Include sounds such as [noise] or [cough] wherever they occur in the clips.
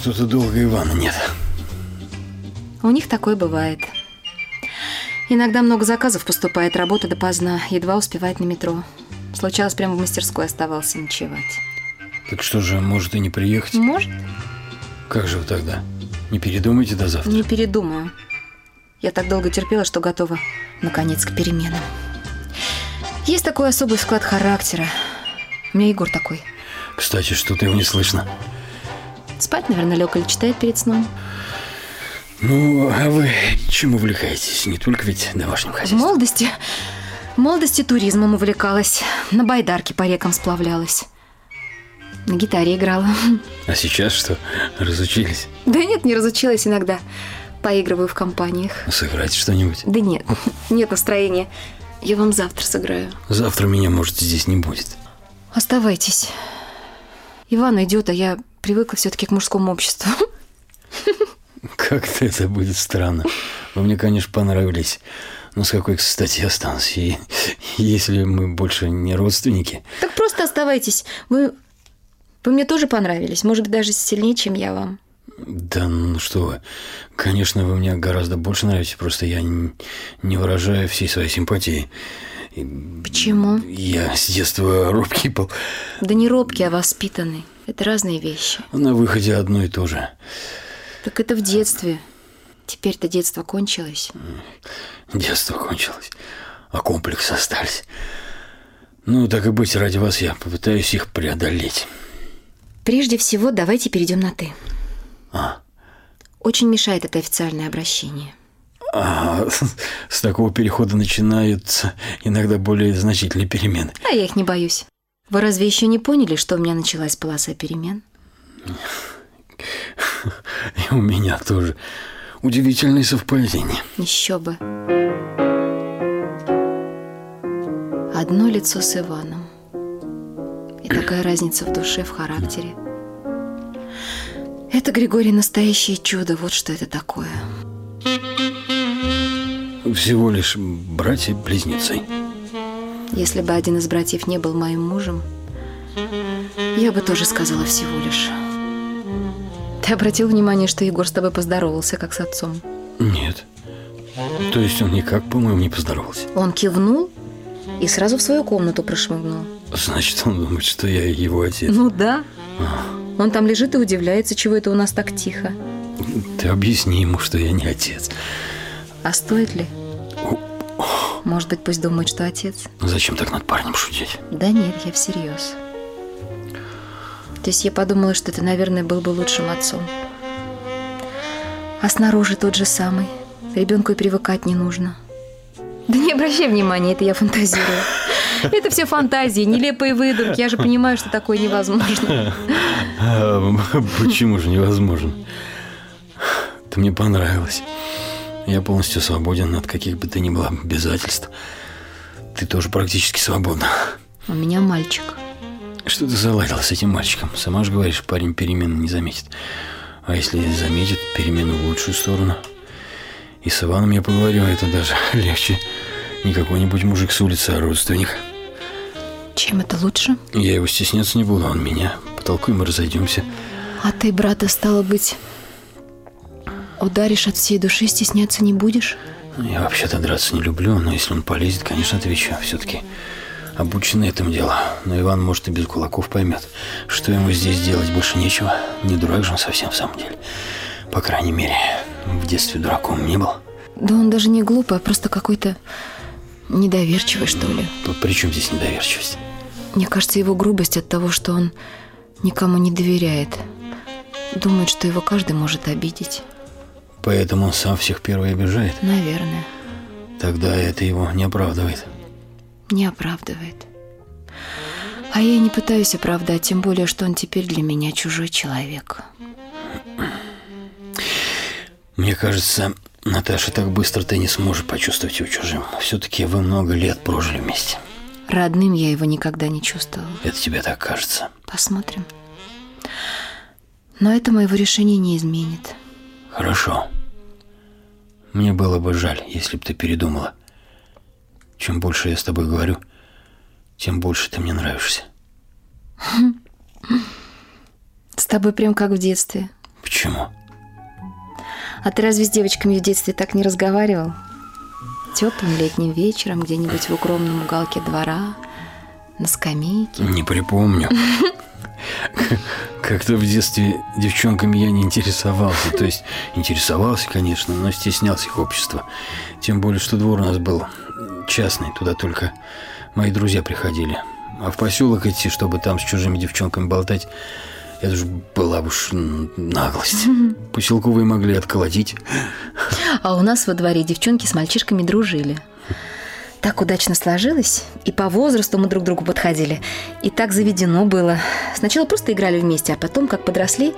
Что-то долго Ивана нет. У них такое бывает. Иногда много заказов поступает, работа допоздна, едва успевает на метро. Случалось, прямо в мастерской оставался ночевать. Так что же, может и не приехать? Может, Как же вы тогда? Не передумайте до завтра? не передумаю. Я так долго терпела, что готова, наконец, к переменам. Есть такой особый склад характера. У меня Егор такой. Кстати, что-то его не слышно. Спать, наверное, лег или читает перед сном. Ну, а вы чем увлекаетесь? Не только ведь домашним В хозяйством. молодости, в молодости туризмом увлекалась. На байдарке по рекам сплавлялась. На гитаре играла. А сейчас что, разучились? Да нет, не разучилась иногда. Поигрываю в компаниях. Сыграть что-нибудь? Да нет, [laughs] нет настроения. Я вам завтра сыграю. Завтра меня, может, здесь не будет. Оставайтесь. Иван идет, а я привыкла все-таки к мужскому обществу. Как-то это будет странно. Вы мне, конечно, понравились. Но с какой, кстати, я останусь? И если мы больше не родственники, Так просто оставайтесь. Вы, вы мне тоже понравились. Может быть, даже сильнее, чем я вам. да ну что вы. Конечно, вы мне гораздо больше нравитесь, просто я не, выражаю всей своей симпатии. Почему? Я с детства робкий был. Да не робкий, а воспитанный. Это разные вещи. На выходе одно и то же. Так это в детстве. Теперь-то детство кончилось. Детство кончилось, а комплексы остались. Ну, так и быть, ради вас я попытаюсь их преодолеть. Прежде всего, давайте перейдем на «ты». А. Очень мешает это официальное обращение. А с такого перехода начинаются иногда более значительные перемены. А я их не боюсь. Вы разве еще не поняли, что у меня началась полоса перемен? И у меня тоже удивительные совпадения. Еще бы. Одно лицо с Иваном. И такая разница в душе, в характере. Это, Григорий, настоящее чудо. Вот что это такое. Всего лишь братья-близнецы. Если бы один из братьев не был моим мужем, я бы тоже сказала всего лишь. Ты обратил внимание, что Егор с тобой поздоровался, как с отцом? Нет. То есть он никак, по-моему, не поздоровался. Он кивнул и сразу в свою комнату прошмыгнул. Значит, он думает, что я его отец. Ну да. Он там лежит и удивляется, чего это у нас так тихо. Ты объясни ему, что я не отец. А стоит ли? Может быть, пусть думает, что отец? Зачем так над парнем шутить? Да нет, я всерьез. То есть я подумала, что ты, наверное, был бы лучшим отцом. А снаружи тот же самый. Ребенку и привыкать не нужно. Да не обращай внимания, это я фантазирую. [laughs] Это все фантазии, нелепые выдумки. Я же понимаю, что такое невозможно. [laughs] Почему же невозможно? Ты мне понравилась. Я полностью свободен от каких бы то ни было обязательств. Ты тоже практически свободна. У меня мальчик. Что ты заладила с этим мальчиком? Сама же говоришь, парень перемены не заметит. А если заметит перемену в лучшую сторону? И с Иваном я поговорю, это даже [laughs] легче. Не какой-нибудь мужик с улицы, а родственник. Чем это лучше? Я его стесняться не буду, он меня. Потолкуем и разойдемся. А ты, брата, стало быть, ударишь от всей души, стесняться не будешь? Я вообще-то драться не люблю, но если он полезет, конечно, отвечу. Все-таки обучены этому делу. Но Иван, может, и без кулаков поймет, что ему здесь делать больше нечего. Не дурак же он совсем в самом деле. По крайней мере, в детстве дураком не был. Да он даже не глупый, а просто какой-то недоверчивый, что ли. Тут при чем здесь недоверчивость? Мне кажется, его грубость от того, что он никому не доверяет. Думает, что его каждый может обидеть. Поэтому он сам всех первый обижает. Наверное. Тогда это его не оправдывает. Не оправдывает. А я не пытаюсь оправдать, тем более, что он теперь для меня чужой человек. Мне кажется, Наташа, так быстро ты не сможешь почувствовать его чужим. Все-таки вы много лет прожили вместе. Родным я его никогда не чувствовала. Это тебе так кажется. Посмотрим. Но это моего решения не изменит. Хорошо. Мне было бы жаль, если бы ты передумала. Чем больше я с тобой говорю, тем больше ты мне нравишься. С тобой прям как в детстве. Почему? А ты разве с девочками в детстве так не разговаривал? Теплым летним вечером где-нибудь в укромном уголке двора, на скамейке. Не припомню. [laughs] [laughs] Как-то в детстве девчонками я не интересовался. То есть интересовался, конечно, но стеснялся их общества. Тем более, что двор у нас был частный, туда только мои друзья приходили. А в поселок идти, чтобы там с чужими девчонками болтать, это же была уж наглость. [laughs] Поселковые могли отколотить. А у нас во дворе девчонки с мальчишками дружили. Так удачно сложилось, и по возрасту мы друг другу подходили, и так заведено было. Сначала просто играли вместе, а потом, как подросли,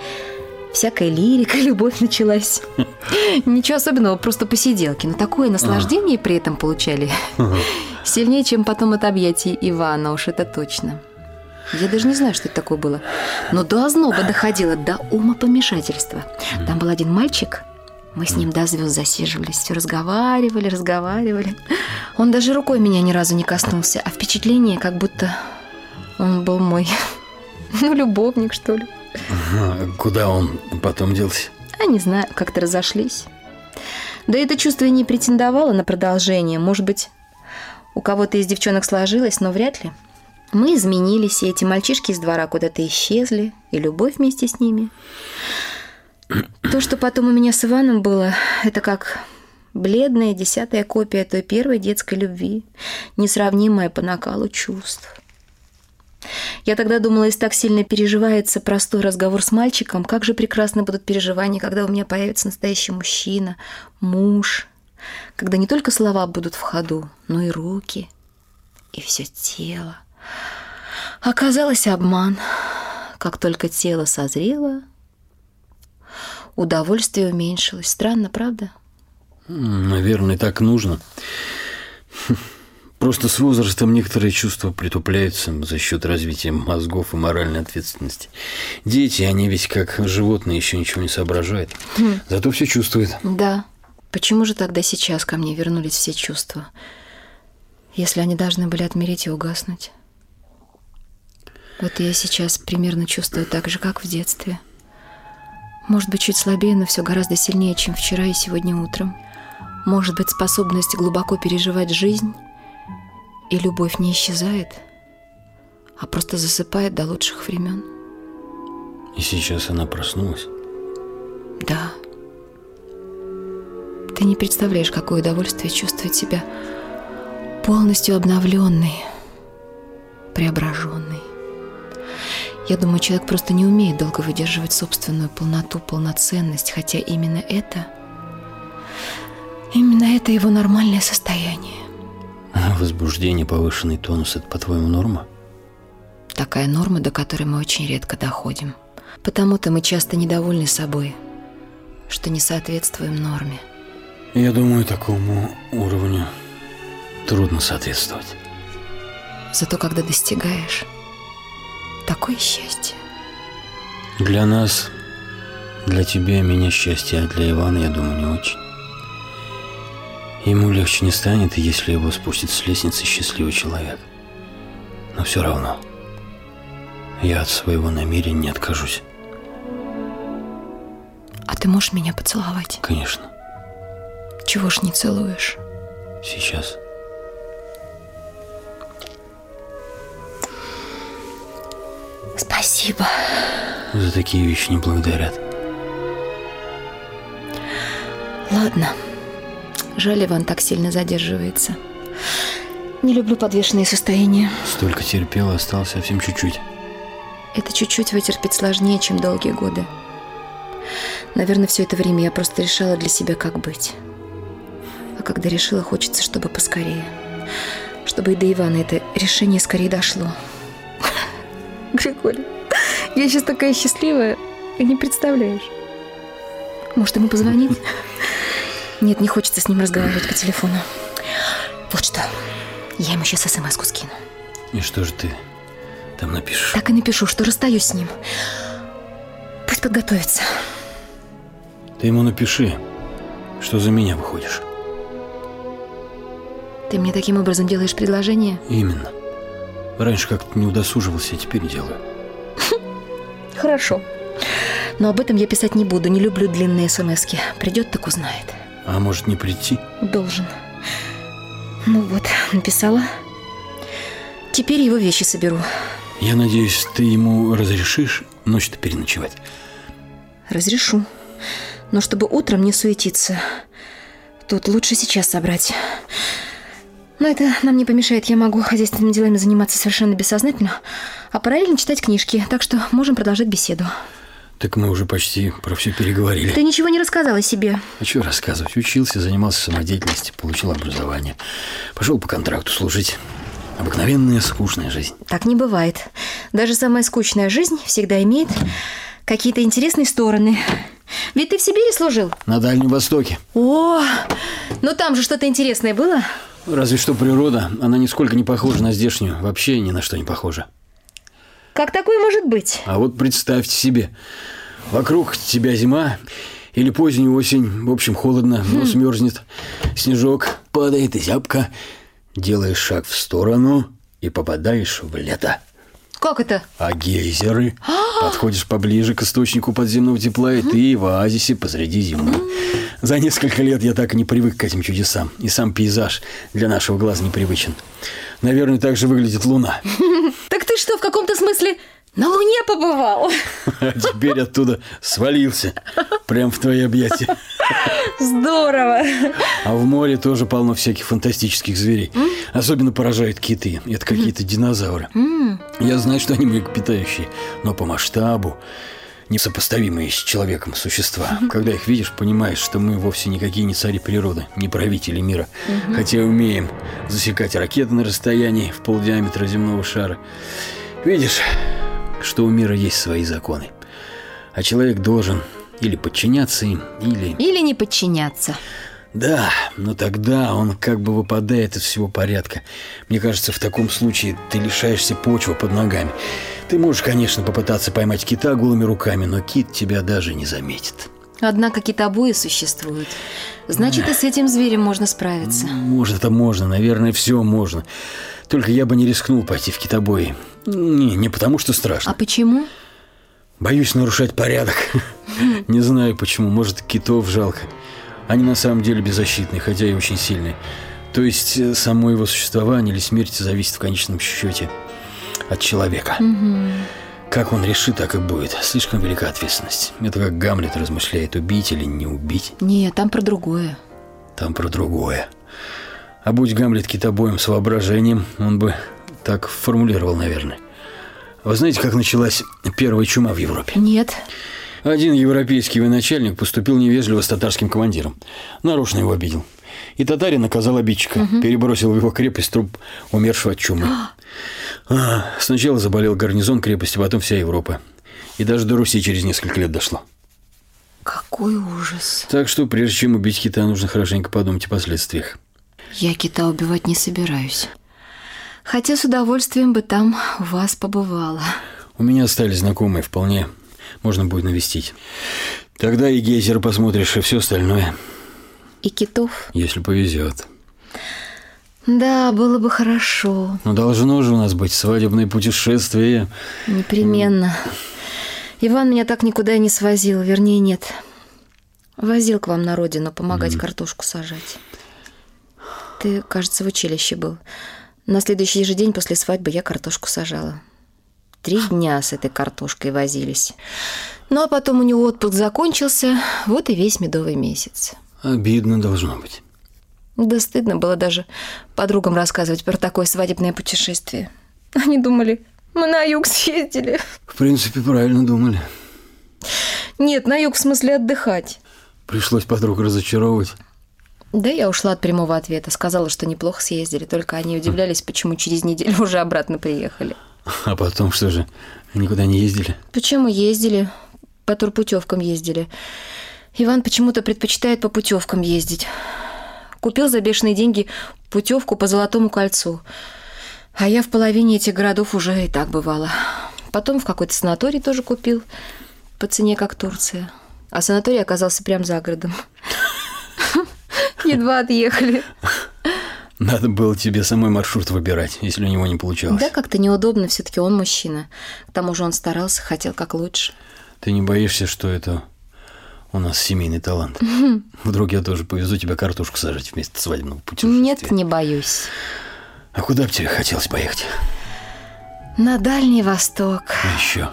всякая лирика, [laughs] любовь началась. [laughs] Ничего особенного, просто посиделки, но такое наслаждение при этом получали. [laughs] Сильнее, чем потом от объятий Ивана, уж это точно. Я даже не знаю, что это такое было. Но до озноба доходило, до умопомешательства. Там был один мальчик, мы с ним до звезд засиживались, все разговаривали, разговаривали. Он даже рукой меня ни разу не коснулся, а впечатление, как будто он был мой, [laughs] ну, любовник, что ли. Куда он потом делся? А не знаю, как-то разошлись. Да это чувство и не претендовало на продолжение. Может быть, у кого-то из девчонок сложилось, но вряд ли. Мы изменились, и эти мальчишки из двора куда-то исчезли, и любовь вместе с ними. То, что потом у меня с Иваном было, это как бледная десятая копия той первой детской любви, несравнимая по накалу чувств. Я тогда думала, если так сильно переживается простой разговор с мальчиком, как же прекрасно будут переживания, когда у меня появится настоящий мужчина, муж, когда не только слова будут в ходу, но и руки, и все тело. Оказалось обман. Как только тело созрело, удовольствие уменьшилось. Странно, правда? Наверное, так нужно. Просто с возрастом некоторые чувства притупляются за счет развития мозгов и моральной ответственности. Дети, они ведь как животные еще ничего не соображают. Хм. Зато все чувствуют. Да. Почему же тогда сейчас ко мне вернулись все чувства, если они должны были отмереть и угаснуть? Вот я сейчас примерно чувствую так же, как в детстве – может быть, чуть слабее, но все гораздо сильнее, чем вчера и сегодня утром. Может быть, способность глубоко переживать жизнь и любовь не исчезает, а просто засыпает до лучших времен. И сейчас она проснулась? Да. Ты не представляешь, какое удовольствие чувствовать себя полностью обновленной, преображенной. Я думаю, человек просто не умеет долго выдерживать собственную полноту, полноценность, хотя именно это, именно это его нормальное состояние. А возбуждение, повышенный тонус – это, по-твоему, норма? Такая норма, до которой мы очень редко доходим. Потому-то мы часто недовольны собой, что не соответствуем норме. Я думаю, такому уровню трудно соответствовать. Зато когда достигаешь, такое счастье. Для нас, для тебя меня счастье, а для Ивана, я думаю, не очень. Ему легче не станет, если его спустит с лестницы счастливый человек. Но все равно, я от своего намерения не откажусь. А ты можешь меня поцеловать? Конечно. Чего ж не целуешь? Сейчас. Спасибо. За такие вещи не благодарят. Ладно. Жаль, Иван так сильно задерживается. Не люблю подвешенные состояния. Столько терпел, осталось совсем чуть-чуть. Это чуть-чуть вытерпеть сложнее, чем долгие годы. Наверное, все это время я просто решала для себя, как быть. А когда решила, хочется, чтобы поскорее. Чтобы и до Ивана это решение скорее дошло. [laughs] Григорий, я сейчас такая счастливая, и не представляешь. Может, ему позвонить? [laughs] Нет, не хочется с ним разговаривать по телефону. Вот что, я ему сейчас смс-ку скину. И что же ты там напишешь? Так и напишу, что расстаюсь с ним. Пусть подготовится. Ты ему напиши, что за меня выходишь. Ты мне таким образом делаешь предложение? Именно. Раньше как-то не удосуживался, а теперь делаю. Хорошо. Но об этом я писать не буду, не люблю длинные смски. Придет, так узнает. А может не прийти? Должен. Ну вот, написала. Теперь его вещи соберу. Я надеюсь, ты ему разрешишь ночь-то переночевать? Разрешу. Но чтобы утром не суетиться, тут лучше сейчас собрать. Но это нам не помешает. Я могу хозяйственными делами заниматься совершенно бессознательно, а параллельно читать книжки. Так что можем продолжать беседу. Так мы уже почти про все переговорили. Ты ничего не рассказал о себе. А что рассказывать? Учился, занимался самодеятельностью, получил образование. Пошел по контракту служить. Обыкновенная скучная жизнь. Так не бывает. Даже самая скучная жизнь всегда имеет какие-то интересные стороны. Ведь ты в Сибири служил? На Дальнем Востоке. О, ну там же что-то интересное было? Разве что природа, она нисколько не похожа на здешнюю. Вообще ни на что не похожа. Как такое может быть? А вот представьте себе, вокруг тебя зима или поздняя осень, в общем, холодно, нос мерзнет, снежок падает, зябко. Делаешь шаг в сторону и попадаешь в лето. Как это? А гейзеры? Подходишь поближе к источнику подземного тепла, и ты в оазисе посреди зимы. За несколько лет я так и не привык к этим чудесам. И сам пейзаж для нашего глаза непривычен. Наверное, так же выглядит луна. [laughs] Ты что, в каком-то смысле на Луне побывал? А [laughs] теперь оттуда свалился. Прям в твои объятия. Здорово. А в море тоже полно всяких фантастических зверей. Особенно поражают киты. Это какие-то динозавры. Я знаю, что они млекопитающие, но по масштабу несопоставимые с человеком существа. Когда их видишь, понимаешь, что мы вовсе никакие не цари природы, не правители мира. Хотя умеем засекать ракеты на расстоянии в полдиаметра земного шара. Видишь, что у мира есть свои законы. А человек должен или подчиняться им, или... Или не подчиняться. Да, но тогда он как бы выпадает из всего порядка. Мне кажется, в таком случае ты лишаешься почвы под ногами. Ты можешь, конечно, попытаться поймать кита голыми руками, но кит тебя даже не заметит. Однако китобои существуют. Значит, и с этим зверем можно справиться. Может, это можно, наверное, все можно. Только я бы не рискнул пойти в китобои. Не, не потому что страшно. А почему? Боюсь нарушать порядок. [laughs] Не знаю почему, может, китов жалко. Они на самом деле беззащитные, хотя и очень сильные. То есть э, само его существование или смерть зависит в конечном счете от человека. Как он решит, так и будет. Слишком велика ответственность. Это как Гамлет размышляет, убить или не убить. Нет, там про другое. Там про другое. А будь Гамлет китобоем с воображением, он бы так формулировал, наверное. Вы знаете, как началась первая чума в Европе? Нет. Один европейский военачальник поступил невежливо с татарским командиром. Нарочно его обидел. И татарин наказал обидчика, перебросил в его крепость труп умершего от чумы. А, сначала заболел гарнизон крепости, потом вся Европа. И даже до Руси через несколько лет дошло. Какой ужас. Так что, прежде чем убить кита, нужно хорошенько подумать о последствиях. Я кита убивать не собираюсь. Хотя с удовольствием бы там у вас побывала. У меня остались знакомые, вполне можно будет навестить. Тогда и гейзер посмотришь, и все остальное, И китов. если повезет. Да, было бы хорошо. Но должно же у нас быть свадебное путешествие. Непременно. Иван меня так никуда и не свозил, вернее, нет. Возил к вам на родину помогать картошку сажать. Ты, кажется, в училище был. На следующий же день после свадьбы я картошку сажала. Три дня с этой картошкой возились. Ну, а потом у него отпуск закончился, вот и весь медовый месяц. Обидно должно быть. Да стыдно было даже подругам рассказывать про такое свадебное путешествие. Они думали, мы на юг съездили. В принципе, правильно думали. Нет, на юг в смысле отдыхать. Пришлось подруг разочаровывать. Да, я ушла от прямого ответа. Сказала, что неплохо съездили. Только они удивлялись, почему через неделю уже обратно приехали. А потом что же, никуда не ездили? Почему ездили? По турпутевкам ездили. Иван почему-то предпочитает по путевкам ездить. Купил за бешеные деньги путевку по Золотому кольцу. А я в половине этих городов уже и так бывала. Потом в какой-то санаторий тоже купил. По цене, как Турция. А санаторий оказался прям за городом. [laughs] Едва отъехали. Надо было тебе самой маршрут выбирать, если у него не получалось. Да, как-то неудобно, все-таки он мужчина. К тому же он старался, хотел как лучше. Ты не боишься, что это у нас семейный талант? Вдруг я тоже повезу тебя картошку сажать вместо свадебного путешествия? Нет, не боюсь. А куда бы тебе хотелось поехать? На Дальний Восток. А еще?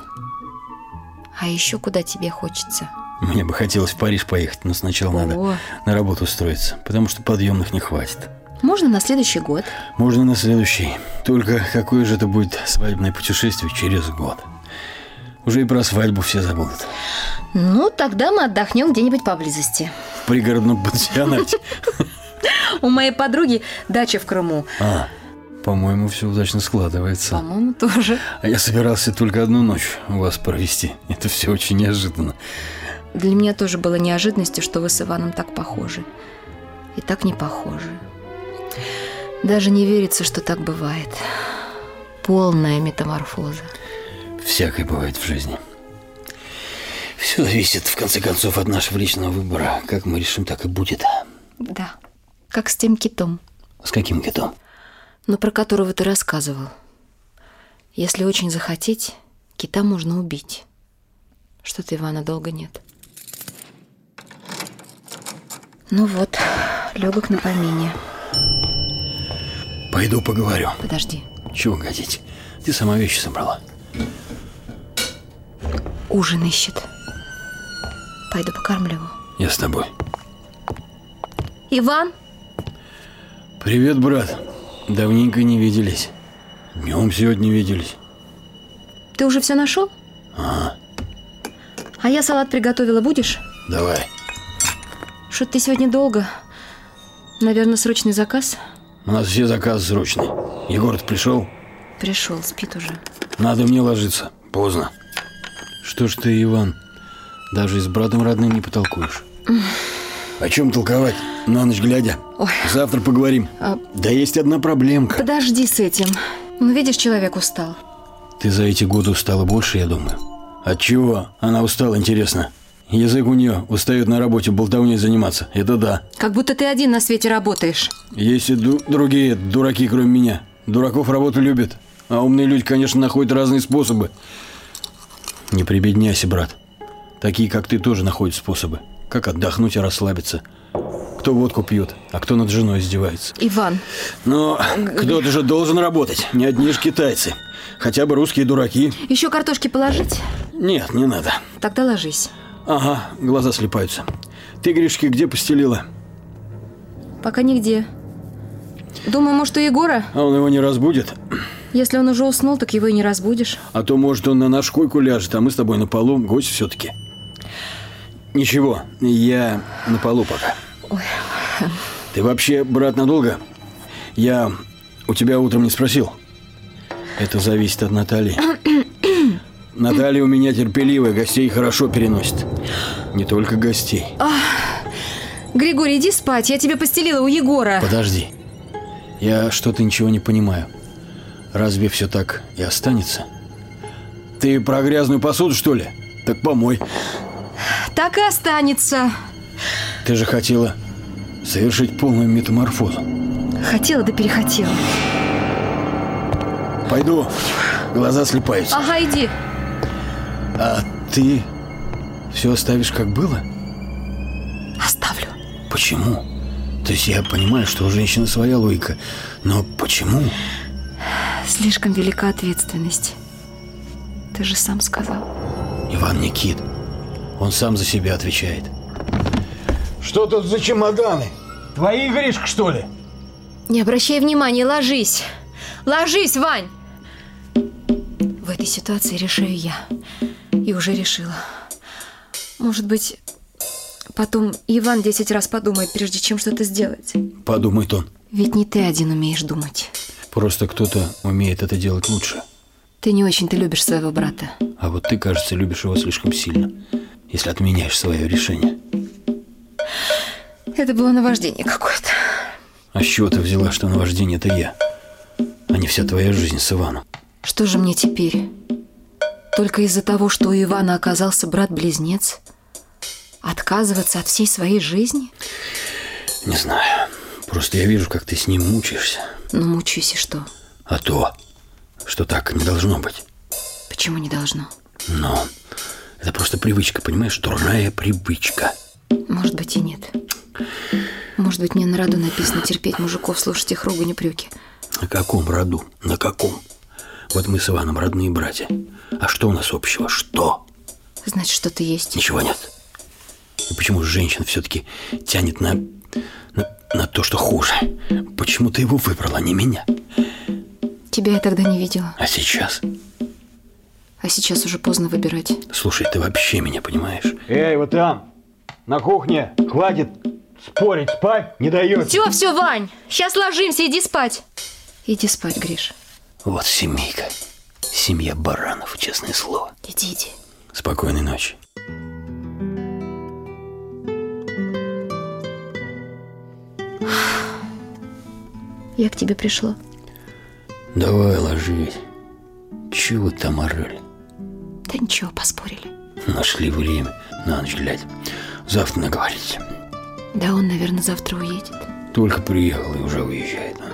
А еще куда тебе хочется? Мне бы хотелось в Париж поехать, но сначала О. надо на работу устроиться, потому что подъемных не хватит. Можно на следующий год. Можно на следующий. Только какое же это будет свадебное путешествие через год? Уже и про свадьбу все забудут. Ну, тогда мы отдохнем где-нибудь поблизости. В пригородном пансионате. [laughs] У моей подруги дача в Крыму. А, по-моему, все удачно складывается. По-моему, тоже. А я собирался только одну ночь у вас провести. Это все очень неожиданно. Для меня тоже было неожиданностью, что вы с Иваном так похожи. И так не похожи. Даже не верится, что так бывает. Полная метаморфоза. Всякое бывает в жизни. Все зависит, в конце концов, от нашего личного выбора. Как мы решим, так и будет. Да, как с тем китом, С каким китом? но про которого ты рассказывал. Если очень захотеть, кита можно убить. Что-то Ивана долго нет. Ну вот, легок на помине. Пойду поговорю. Подожди, Чего годить? Ты сама вещи собрала. Ужин ищет. Пойду покормлю его. Я с тобой. Иван? Привет, брат. Давненько не виделись. Днем сегодня виделись. Ты уже все нашел? Ага, А я салат приготовила, будешь? давай. Что-то ты сегодня долго. Наверное, срочный заказ? У нас все заказы срочные. егор пришел? Пришел, спит уже. Надо мне ложиться. Поздно. Что ж ты, Иван, даже и с братом родным не потолкуешь? О чем толковать? На ночь глядя. Ой. Завтра поговорим. А- Да есть одна проблемка. Подожди с этим. Ну, видишь, человек устал. Ты за эти годы устала больше, я думаю. От чего она устала, интересно? Язык у нее устает на работе болтовней заниматься. Это да. Как будто ты один на свете работаешь. Есть и ду- другие дураки, кроме меня. Дураков работу любят. А умные люди, конечно, находят разные способы. Не прибедняйся, брат. Такие, как ты, тоже находят способы. Как отдохнуть и расслабиться. Кто водку пьет, а кто над женой издевается. Иван, Но кто-то же должен работать. Не одни же китайцы. Хотя бы русские дураки. еще картошки положить? Нет, не надо. Тогда ложись. Ага, глаза слепаются. Ты, Гришки, где постелила? Пока нигде. Думаю, может, у Егора? А он его не разбудит? Если он уже уснул, так его и не разбудишь. А то, может, он на нашу койку ляжет, а мы с тобой на полу, гость все-таки. Ничего, я на полу пока. Ой. Ты вообще, брат, надолго? Я у тебя утром не спросил. Это зависит от Натальи. [clears throat] Наталья у меня терпеливая, гостей хорошо переносит. Не только гостей. Григорий, иди спать, я тебе постелила у Егора. Подожди. Я что-то ничего не понимаю. Разве все так и останется? Ты про грязную посуду, что ли? Так помой. Так и останется. Ты же хотела совершить полную метаморфозу. Хотела да перехотела. Пойду. Глаза слепаются. Ага, иди. А ты все оставишь как было? Оставлю. Почему? То есть я понимаю, что у женщины своя логика, но почему? Слишком велика ответственность. Ты же сам сказал. Иван Никит. Он сам за себя отвечает. Что тут за чемоданы? Твои, Гришка, что ли? Не обращай внимания, ложись. Ложись, Вань. В этой ситуации решаю я. И уже решила. Может быть, потом Иван десять раз подумает, прежде чем что-то сделать. Подумает он. Ведь не ты один умеешь думать. Просто кто-то умеет это делать лучше. Ты не очень-то любишь своего брата. А вот ты, кажется, любишь его слишком сильно, если отменяешь свое решение. Это было наваждение какое-то. А с чего ты взяла, что наваждение это я, а не вся твоя жизнь с Иваном? Что же мне теперь? Только из-за того, что у Ивана оказался брат-близнец? Отказываться от всей своей жизни? Не знаю. Просто я вижу, как ты с ним мучаешься. Ну, мучаюсь и что? А то, что так не должно быть. Почему не должно? Но Это просто привычка, понимаешь? Дурная привычка. Может быть и нет. Может быть, мне на роду написано терпеть мужиков, слушать их ругань и прюки. На каком роду? На каком? Вот мы с Иваном родные братья. А что у нас общего? Что? Значит, что-то есть. Ничего нет. И почему женщин все-таки тянет на, на, на то, что хуже? Почему ты его выбрала, а не меня? Тебя я тогда не видела. А сейчас? А сейчас уже поздно выбирать. Слушай, ты вообще меня понимаешь? Эй, вот там, на кухне, хватит спорить, спать не даете. Все, все, Вань, сейчас ложимся, иди спать. Иди спать, Гриш. Вот семейка. Семья баранов, честное слово. Иди, иди. Спокойной ночи. Я к тебе пришла. Давай ложись. Чего там орали? Да ничего, поспорили. Нашли время на ночь глядя. Завтра наговорите. Да он, наверное, завтра уедет. Только приехал и уже уезжает. а?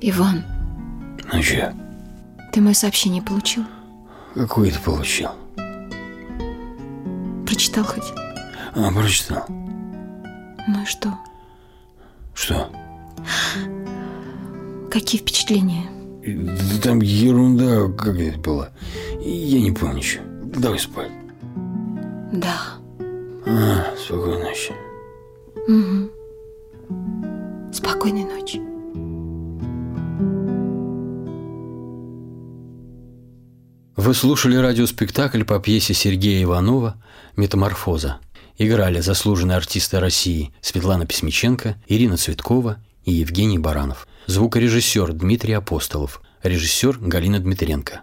Иван, Ну че, ты мое сообщение получил? какой ты получил? Прочитал хоть? А, прочитал. Ну и что? Что? Какие впечатления? Да там ерунда как это было. Я не помню ничего. Давай спать. Да. А, спокойной ночи. Угу. Спокойной ночи. Вы слушали радиоспектакль по пьесе Сергея Иванова «Метаморфоза». Играли заслуженные артисты России Светлана Письмиченко, Ирина Цветкова и Евгений Баранов. Звукорежиссер Дмитрий Апостолов. Режиссер Галина Дмитренко.